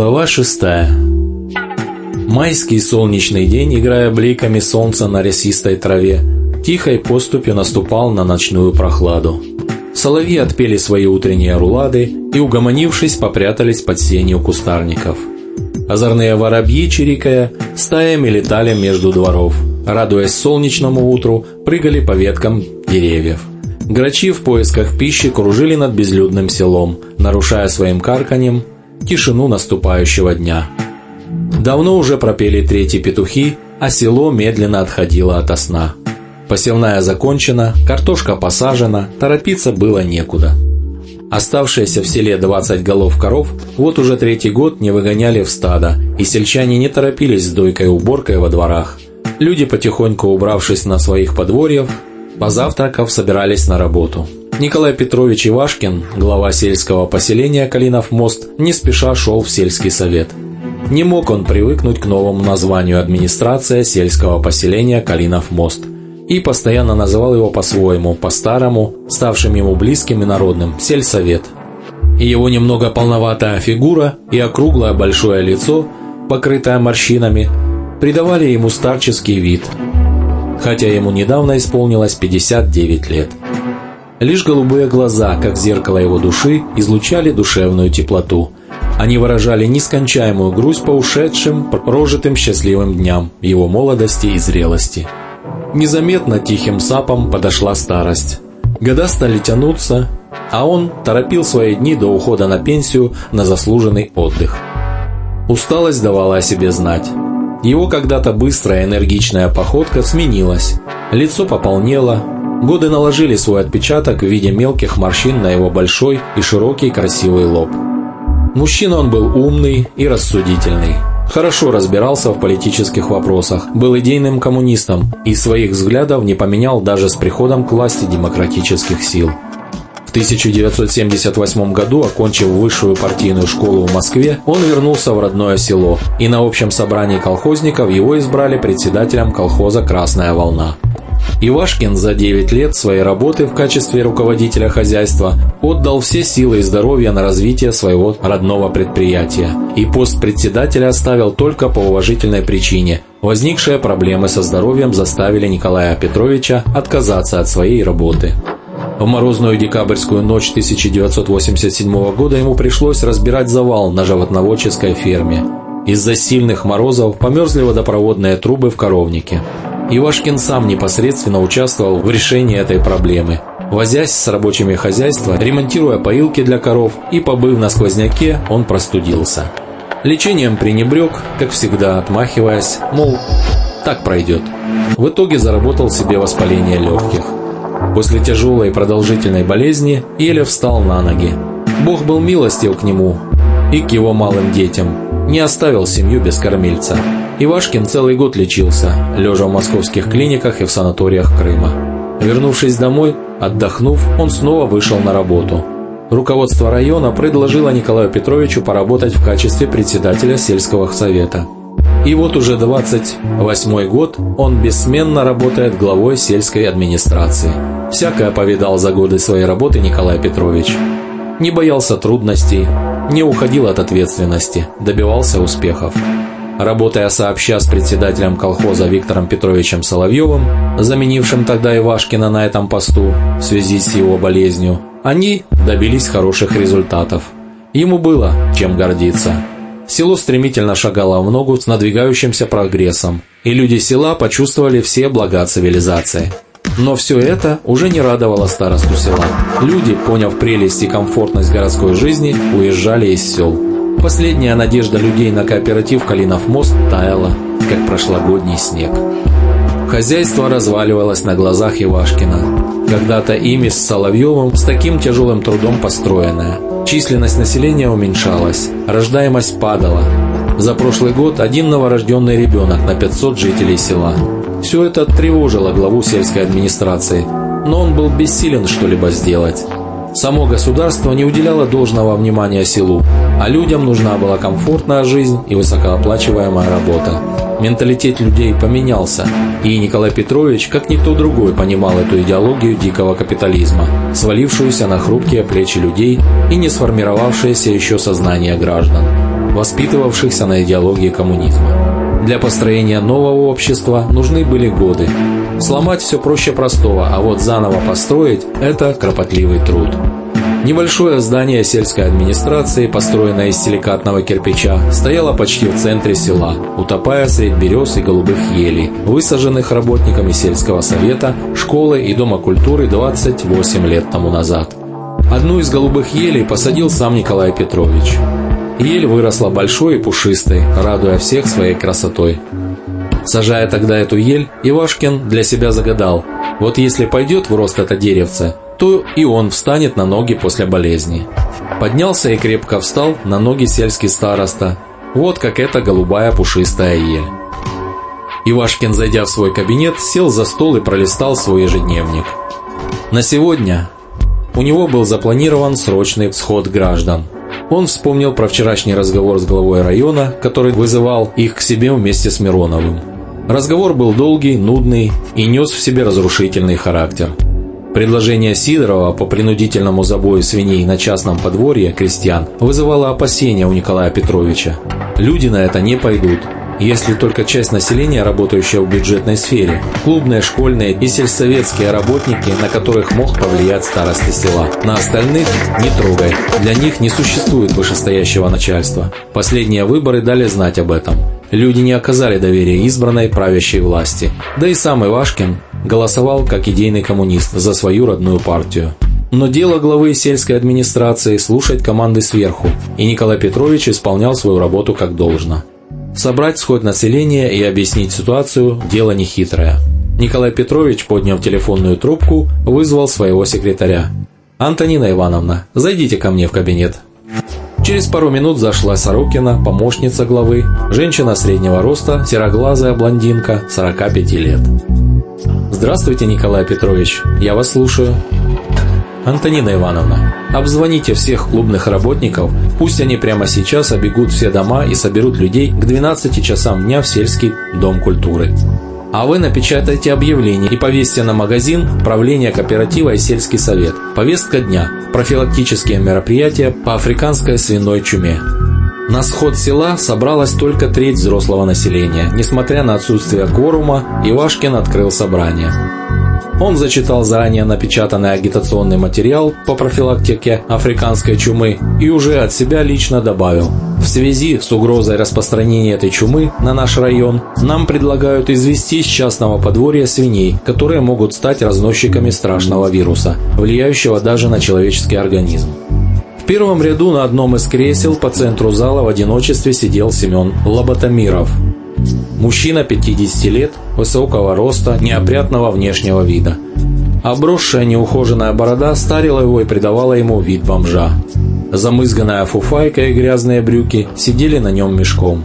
Глава шестая. Майский солнечный день, играя бликами солнца на рясистой траве, тихой поступью наступал на ночную прохладу. Соловьи отпели свои утренние рулады и, угомонившись, попрятались под сенью кустарников. Озорные воробьи, чирикая, стаями летали между дворов, радуясь солнечному утру, прыгали по веткам деревьев. Грачи в поисках пищи кружили над безлюдным селом, нарушая своим карканьем тишину наступающего дня. Давно уже пропели третьи петухи, а село медленно отходило ото сна. Посевная закончена, картошка посажена, торопиться было некуда. Оставшиеся в селе 20 голов коров вот уже третий год не выгоняли в стадо, и сельчане не торопились с дойкой и уборкой во дворах. Люди, потихоньку убравшись на своих подворьях, позавтракав, собирались на работу. Николай Петрович Ивашкин, глава сельского поселения Калинов мост, не спеша шел в сельский совет. Не мог он привыкнуть к новому названию администрация сельского поселения Калинов мост и постоянно называл его по-своему, по-старому, ставшим ему близким и народным – сельсовет. И его немного полноватая фигура и округлое большое лицо, покрытое морщинами, придавали ему старческий вид, хотя ему недавно исполнилось 59 лет. Лишь голубые глаза, как зеркало его души, излучали душевную теплоту. Они выражали нескончаемую грусть по ушедшим, прожитым счастливым дням его молодости и зрелости. Незаметно тихим сапом подошла старость. Года стали тянуться, а он торопил свои дни до ухода на пенсию на заслуженный отдых. Усталость давала о себе знать. Его когда-то быстрая энергичная походка сменилась. Лицо пополнело, Годы наложили свой отпечаток в виде мелких морщин на его большой и широкий красивый лоб. Мужчина он был умный и рассудительный. Хорошо разбирался в политических вопросах, был идейным коммунистом и своих взглядов не поменял даже с приходом к власти демократических сил. В 1978 году, окончив высшую партийную школу в Москве, он вернулся в родное село, и на общем собрании колхозников его избрали председателем колхоза «Красная волна». Ивашкин за 9 лет своей работы в качестве руководителя хозяйства отдал все силы и здоровье на развитие своего родного предприятия, и пост председателя оставил только по уважительной причине. Возникшие проблемы со здоровьем заставили Николая Петровича отказаться от своей работы. В морозную декабрьскую ночь 1987 года ему пришлось разбирать завал на животноводческой ферме. Из-за сильных морозов померзли водопроводные трубы в коровнике. Ивашкин сам непосредственно участвовал в решении этой проблемы, возясь с рабочими хозяйства, ремонтируя поилки для коров и побыв на сквозняке, он простудился. Лечением пренебрег, как всегда отмахиваясь, мол, так пройдет. В итоге заработал себе воспаление легких. После тяжелой и продолжительной болезни еле встал на ноги. Бог был милостив к нему и к его малым детям, не оставил семью без кормильца. Ивашкин целый год лечился, лежа в московских клиниках и в санаториях Крыма. Вернувшись домой, отдохнув, он снова вышел на работу. Руководство района предложило Николаю Петровичу поработать в качестве председателя сельского совета. И вот уже 28 год он бессменно работает главой сельской администрации. Всякое повидал за годы своей работы Николай Петрович. Не боялся трудностей, не уходил от ответственности, добивался успехов. Работая сообща с председателем колхоза Виктором Петровичем Соловьевым, заменившим тогда Ивашкина на этом посту в связи с его болезнью, они добились хороших результатов. Ему было чем гордиться. Село стремительно шагало в ногу с надвигающимся прогрессом, и люди села почувствовали все блага цивилизации. Но все это уже не радовало старосту села. Люди, поняв прелесть и комфортность городской жизни, уезжали из сел. Последняя надежда людей на кооператив «Калинов мост» таяла, как прошлогодний снег. Хозяйство разваливалось на глазах Ивашкина. Когда-то ими с Соловьевым с таким тяжелым трудом построенное. Численность населения уменьшалась, рождаемость падала. За прошлый год один новорожденный ребенок на 500 жителей села. Все это тревожило главу сельской администрации, но он был бессилен что-либо сделать. Само государство не уделяло должного внимания селу, а людям нужна была комфортная жизнь и высокооплачиваемая работа. Менталитет людей поменялся, и Николай Петрович, как никто другой, понимал эту идеологию дикого капитализма, свалившуюся на хрупкие плечи людей и не сформировавшееся еще сознание граждан. воспитывавшихся на идеологии коммунизма. Для построения нового общества нужны были годы. Сломать все проще простого, а вот заново построить – это кропотливый труд. Небольшое здание сельской администрации, построенное из силикатного кирпича, стояло почти в центре села, утопая среди берез и голубых елей, высаженных работниками сельского совета, школы и дома культуры 28 лет тому назад. Одну из голубых елей посадил сам Николай Петрович. Ель выросла большой и пушистой, радуя всех своей красотой. Сажая тогда эту ель, Ивашкин для себя загадал, вот если пойдет в рост это деревце, то и он встанет на ноги после болезни. Поднялся и крепко встал на ноги сельский староста. Вот как эта голубая пушистая ель. Ивашкин, зайдя в свой кабинет, сел за стол и пролистал свой ежедневник. На сегодня у него был запланирован срочный сход граждан. Он вспомнил про вчерашний разговор с главой района, который вызывал их к себе вместе с Мироновым. Разговор был долгий, нудный и нес в себе разрушительный характер – Предложение Сидорова по принудительному забою свиней на частном подворье крестьян вызывало опасения у Николая Петровича. Люди на это не пойдут, если только часть населения, работающая в бюджетной сфере, клубные, школьные и сельсоветские работники, на которых мог повлиять старости села. На остальных не трогай, для них не существует вышестоящего начальства. Последние выборы дали знать об этом. Люди не оказали доверия избранной правящей власти. Да и сам Ивашкин голосовал как идейный коммунист за свою родную партию. Но дело главы сельской администрации слушать команды сверху, и Николай Петрович исполнял свою работу как должно. Собрать сход населения и объяснить ситуацию – дело нехитрое. Николай Петрович, подняв телефонную трубку, вызвал своего секретаря. «Антонина Ивановна, зайдите ко мне в кабинет». Через пару минут зашла Сорокина, помощница главы, женщина среднего роста, сероглазая блондинка, 45 лет. «Здравствуйте, Николай Петрович, я вас слушаю». «Антонина Ивановна, обзвоните всех клубных работников, пусть они прямо сейчас обегут все дома и соберут людей к 12 часам дня в сельский дом культуры. А вы напечатайте объявление и повесьте на магазин правление кооператива и сельский совет. Повестка дня. Профилактические мероприятия по африканской свиной чуме. На сход села собралась только треть взрослого населения. Несмотря на отсутствие кворума, Ивашкин открыл собрание. Он зачитал заранее напечатанный агитационный материал по профилактике африканской чумы и уже от себя лично добавил. В связи с угрозой распространения этой чумы на наш район нам предлагают извести с частного подворья свиней, которые могут стать разносчиками страшного вируса, влияющего даже на человеческий организм. В первом ряду на одном из кресел по центру зала в одиночестве сидел Семен Лоботомиров – Мужчина 50 лет, высокого роста, неопрятного внешнего вида. Обросшая неухоженная борода старила его и придавала ему вид бомжа. Замызганная фуфайка и грязные брюки сидели на нем мешком.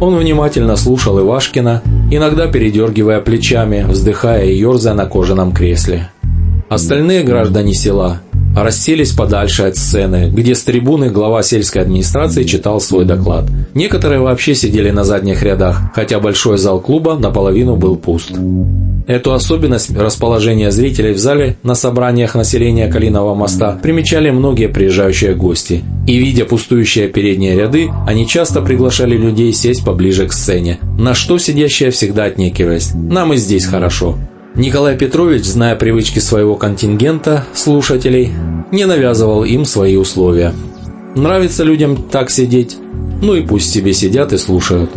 Он внимательно слушал Ивашкина, иногда передергивая плечами, вздыхая и ерзая на кожаном кресле. Остальные граждане села расселись подальше от сцены, где с трибуны глава сельской администрации читал свой доклад. Некоторые вообще сидели на задних рядах, хотя большой зал клуба наполовину был пуст. Эту особенность расположения зрителей в зале на собраниях населения Калинового моста примечали многие приезжающие гости. И видя пустующие передние ряды, они часто приглашали людей сесть поближе к сцене, на что сидящие всегда отнекивались «нам и здесь хорошо». Николай Петрович, зная привычки своего контингента, слушателей, не навязывал им свои условия. Нравится людям так сидеть, ну и пусть себе сидят и слушают.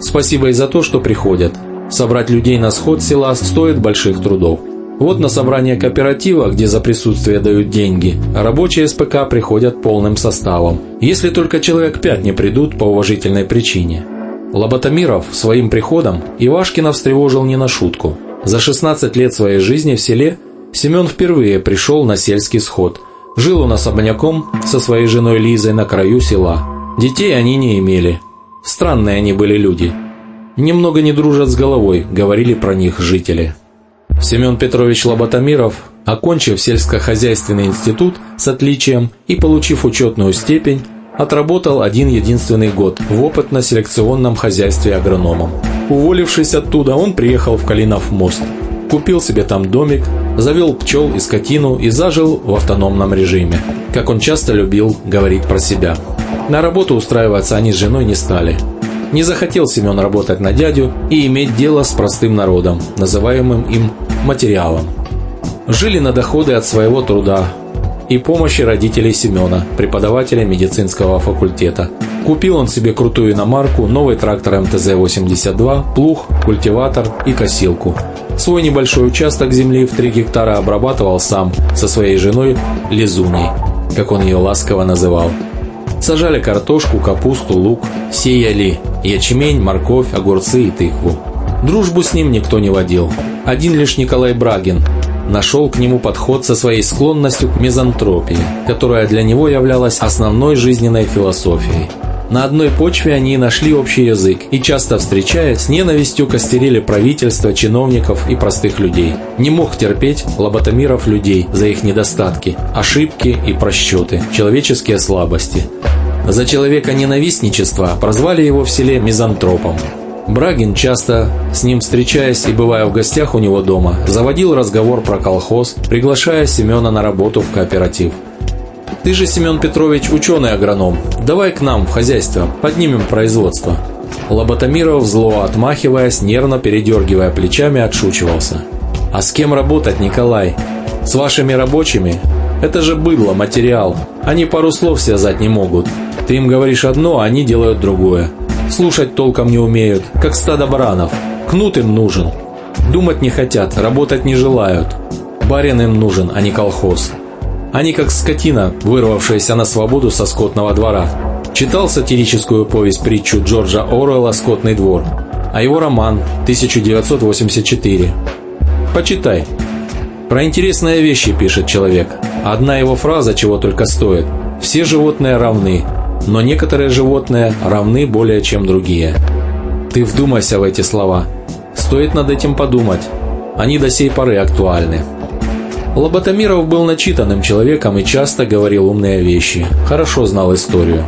Спасибо и за то, что приходят. Собрать людей на сход села стоит больших трудов. Вот на собрание кооператива, где за присутствие дают деньги, рабочие СПК приходят полным составом, если только человек пять не придут по уважительной причине. Лоботомиров своим приходом Ивашкина встревожил не на шутку – за 16 лет своей жизни в селе Семен впервые пришел на сельский сход. Жил он особняком со своей женой Лизой на краю села. Детей они не имели. Странные они были люди. Немного не дружат с головой, говорили про них жители. Семен Петрович Лоботомиров, окончив сельскохозяйственный институт с отличием и получив учетную степень, отработал один единственный год в опытно-селекционном хозяйстве агрономом. Уволившись оттуда, он приехал в Калинов мост. Купил себе там домик, завел пчел и скотину и зажил в автономном режиме, как он часто любил говорить про себя. На работу устраиваться они с женой не стали. Не захотел Семен работать на дядю и иметь дело с простым народом, называемым им материалом. Жили на доходы от своего труда и помощи родителей Семена, преподавателя медицинского факультета. Купил он себе крутую иномарку, новый трактор МТЗ-82, плуг, культиватор и косилку. Свой небольшой участок земли в 3 гектара обрабатывал сам со своей женой Лизуней, как он ее ласково называл. Сажали картошку, капусту, лук, сеяли ячмень, морковь, огурцы и тыкву. Дружбу с ним никто не водил. Один лишь Николай Брагин нашел к нему подход со своей склонностью к мизантропии, которая для него являлась основной жизненной философией. На одной почве они нашли общий язык и, часто встречаясь, с ненавистью костерили правительство, чиновников и простых людей. Не мог терпеть лоботомиров людей за их недостатки, ошибки и просчеты, человеческие слабости. За человека ненавистничество прозвали его в селе мизантропом. Брагин, часто с ним встречаясь и бывая в гостях у него дома, заводил разговор про колхоз, приглашая Семена на работу в кооператив – ты же, Семен Петрович, ученый-агроном. Давай к нам в хозяйство, поднимем производство». Лоботомиров, зло отмахиваясь, нервно передергивая плечами, отшучивался. «А с кем работать, Николай? С вашими рабочими? Это же быдло, материал. Они пару слов связать не могут. Ты им говоришь одно, а они делают другое. Слушать толком не умеют, как стадо баранов. Кнут им нужен. Думать не хотят, работать не желают. Барин им нужен, а не колхоз. Они как скотина, вырвавшаяся на свободу со скотного двора. Читал сатирическую повесть-притчу Джорджа Оруэлла «Скотный двор», а его роман «1984». Почитай. Про интересные вещи пишет человек. Одна его фраза чего только стоит. Все животные равны, но некоторые животные равны более чем другие. Ты вдумайся в эти слова. Стоит над этим подумать. Они до сей поры актуальны. Лоботомиров был начитанным человеком и часто говорил умные вещи, хорошо знал историю.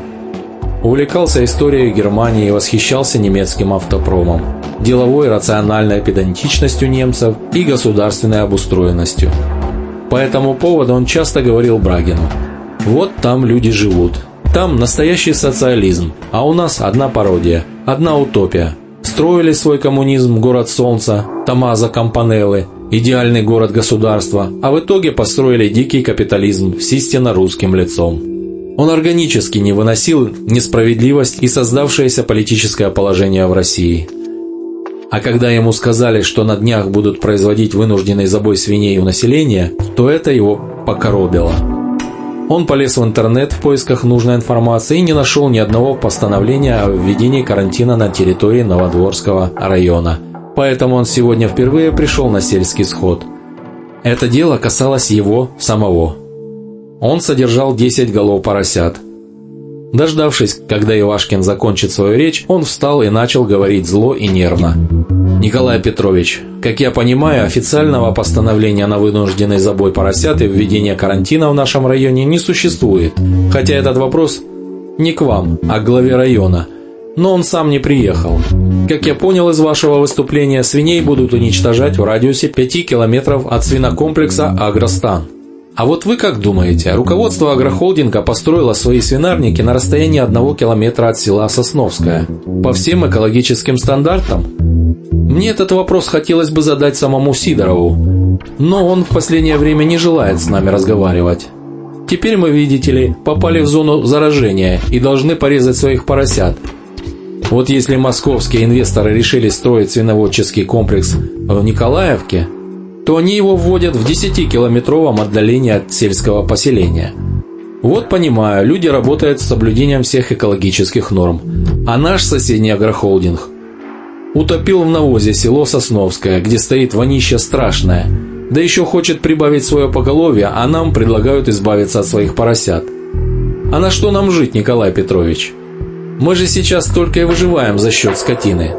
Увлекался историей Германии и восхищался немецким автопромом, деловой рациональной педантичностью немцев и государственной обустроенностью. По этому поводу он часто говорил Брагину «Вот там люди живут, там настоящий социализм, а у нас одна пародия, одна утопия. Строили свой коммунизм город солнца, Томазо Кампанеллы, идеальный город-государства, а в итоге построили дикий капитализм с истинно русским лицом. Он органически не выносил несправедливость и создавшееся политическое положение в России. А когда ему сказали, что на днях будут производить вынужденный забой свиней у населения, то это его покоробило. Он полез в интернет в поисках нужной информации и не нашел ни одного постановления о введении карантина на территории Новодворского района – Поэтому он сегодня впервые пришел на сельский сход. Это дело касалось его самого. Он содержал 10 голов поросят. Дождавшись, когда Ивашкин закончит свою речь, он встал и начал говорить зло и нервно. «Николай Петрович, как я понимаю, официального постановления на вынужденный забой поросят и введение карантина в нашем районе не существует, хотя этот вопрос не к вам, а к главе района – но он сам не приехал. Как я понял из вашего выступления, свиней будут уничтожать в радиусе 5 километров от свинокомплекса «Агростан». А вот вы как думаете, руководство агрохолдинга построило свои свинарники на расстоянии одного километра от села Сосновское? По всем экологическим стандартам? Мне этот вопрос хотелось бы задать самому Сидорову, но он в последнее время не желает с нами разговаривать. Теперь мы, видите ли, попали в зону заражения и должны порезать своих поросят – вот если московские инвесторы решили строить свиноводческий комплекс в Николаевке, то они его вводят в 10-километровом отдалении от сельского поселения. Вот понимаю, люди работают с соблюдением всех экологических норм. А наш соседний агрохолдинг утопил в навозе село Сосновское, где стоит вонища страшная, да еще хочет прибавить свое поголовье, а нам предлагают избавиться от своих поросят. А на что нам жить, Николай Петрович? Мы же сейчас только и выживаем за счет скотины.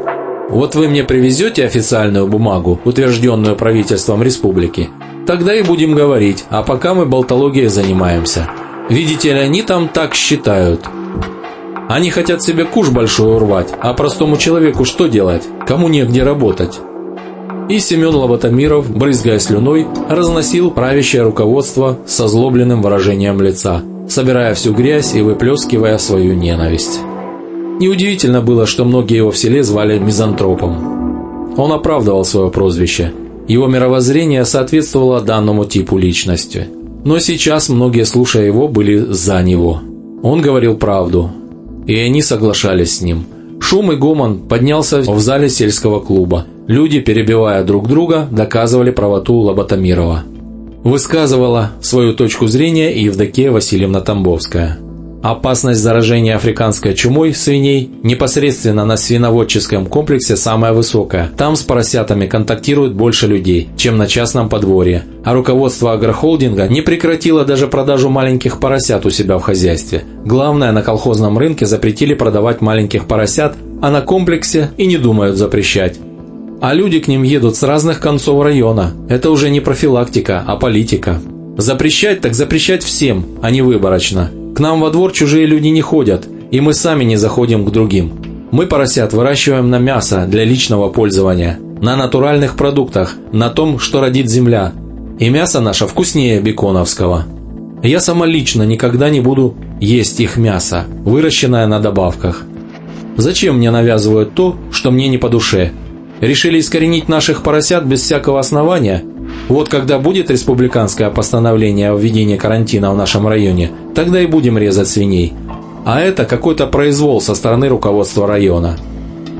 Вот вы мне привезете официальную бумагу, утвержденную правительством республики, тогда и будем говорить, а пока мы болтологией занимаемся. Видите ли, они там так считают. Они хотят себе куш большой урвать, а простому человеку что делать? Кому негде работать? И Семен Лоботомиров, брызгая слюной, разносил правящее руководство с озлобленным выражением лица, собирая всю грязь и выплескивая свою ненависть. Неудивительно было, что многие его в селе звали мизантропом. Он оправдывал свое прозвище. Его мировоззрение соответствовало данному типу личности. Но сейчас многие, слушая его, были за него. Он говорил правду, и они соглашались с ним. Шум и гомон поднялся в зале сельского клуба. Люди, перебивая друг друга, доказывали правоту Лоботомирова. Высказывала свою точку зрения и Евдокия Васильевна Тамбовская. Опасность заражения африканской чумой свиней непосредственно на свиноводческом комплексе самая высокая. Там с поросятами контактирует больше людей, чем на частном подворье. А руководство агрохолдинга не прекратило даже продажу маленьких поросят у себя в хозяйстве. Главное, на колхозном рынке запретили продавать маленьких поросят, а на комплексе и не думают запрещать. А люди к ним едут с разных концов района. Это уже не профилактика, а политика. Запрещать так запрещать всем, а не выборочно. К нам во двор чужие люди не ходят, и мы сами не заходим к другим. Мы поросят выращиваем на мясо для личного пользования, на натуральных продуктах, на том, что родит земля. И мясо наше вкуснее беконовского. Я сама лично никогда не буду есть их мясо, выращенное на добавках. Зачем мне навязывают то, что мне не по душе? Решили искоренить наших поросят без всякого основания – вот когда будет республиканское постановление о введении карантина в нашем районе, тогда и будем резать свиней. А это какой-то произвол со стороны руководства района.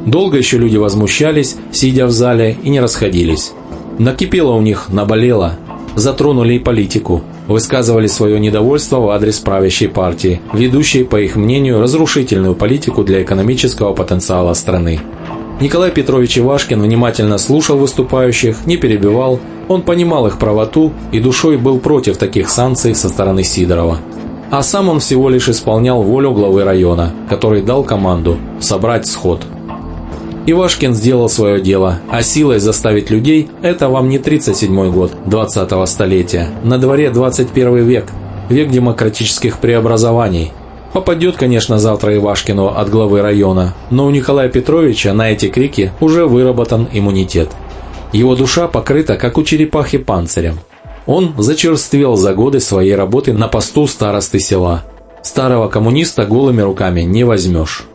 Долго еще люди возмущались, сидя в зале, и не расходились. Накипело у них, наболело. Затронули и политику. Высказывали свое недовольство в адрес правящей партии, ведущей, по их мнению, разрушительную политику для экономического потенциала страны. Николай Петрович Ивашкин внимательно слушал выступающих, не перебивал, он понимал их правоту и душой был против таких санкций со стороны Сидорова. А сам он всего лишь исполнял волю главы района, который дал команду собрать сход. Ивашкин сделал свое дело, а силой заставить людей – это вам не 37 год 20-го столетия, на дворе 21 век, век демократических преобразований – Попадет, конечно, завтра Ивашкину от главы района, но у Николая Петровича на эти крики уже выработан иммунитет. Его душа покрыта, как у черепахи, панцирем. Он зачерствел за годы своей работы на посту старосты села. Старого коммуниста голыми руками не возьмешь.